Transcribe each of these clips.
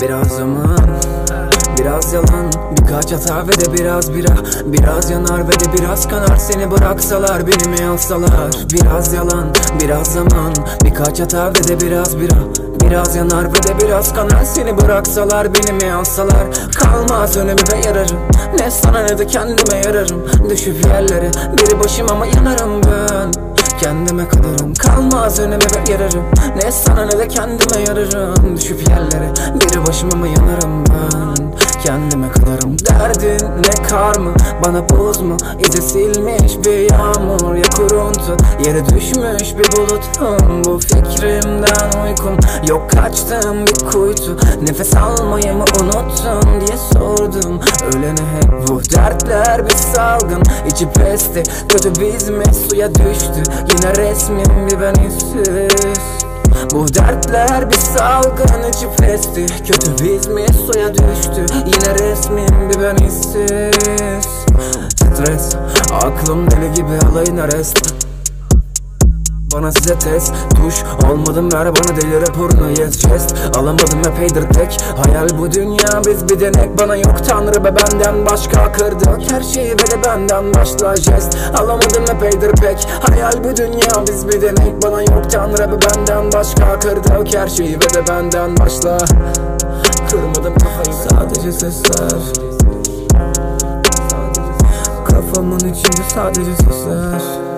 Biraz zaman Biraz yalan. Birkaç hata ve de biraz bira. Biraz yanar ve de biraz kanar. Seni bıraksalar beni mi alsalar? Biraz yalan Biraz zaman. Birkaç hata ve de biraz bira. Biraz yanar ve de biraz kanar. Seni bıraksalar beni mi alsalar? Kalmaz önemi ve yararım. Ne sana ne de kendime yararım. Düşüp yerlere Biri başım ama yanarım ben Kendime kadarım kalmaz öneme ve yararım. Ne sana ne de kendime yararım. Düşüp yerlere biri başıma mı yanarım ben? Kendime kadarım derdin ne kar mı? Bana buz mu? İzi silmiş bir yağmur Ya kuruntu. Yere düşmüş bir bulutum Bu fikrimden uykum. Yok kaçtım bir kuytu. Nefes almayı mı unuttun diye sordum Ölene hep bu dertler bir salgın. İçi pesti kötü biz mi? Suya düştü. Yine resmin bir ben işsiz bu dertler bir salgın. İçi pesti Kötü biz mi? Suya düştü. Yine resmin bir ben işsiz Stres Aklım deli gibi alayın arrest bana size test Tuş olmadım ver bana deli raporunu yes chest. Alamadım epeydir tek Hayal bu dünya biz bir denek. Bana yok tanrı be benden başka kırdık. Her şeyi ve de benden başla jest. Alamadım epeydir pek Hayal bu dünya biz bir denek. Bana yok tanrı be benden başka kırdık. Her şeyi ve de benden başla Kırmadım kafayı sadece sesler. Kafamın içinde sadece sesler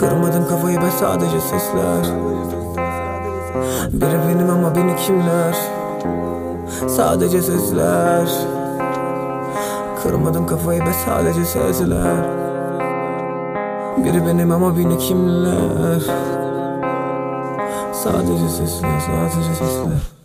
Kırmadım kafayı be sadece sesler. Biri benim ama beni kimler? Sadece sesler. Kırmadım kafayı be sadece sesler. Biri benim ama beni kimler? Sadece sesler sadece sesler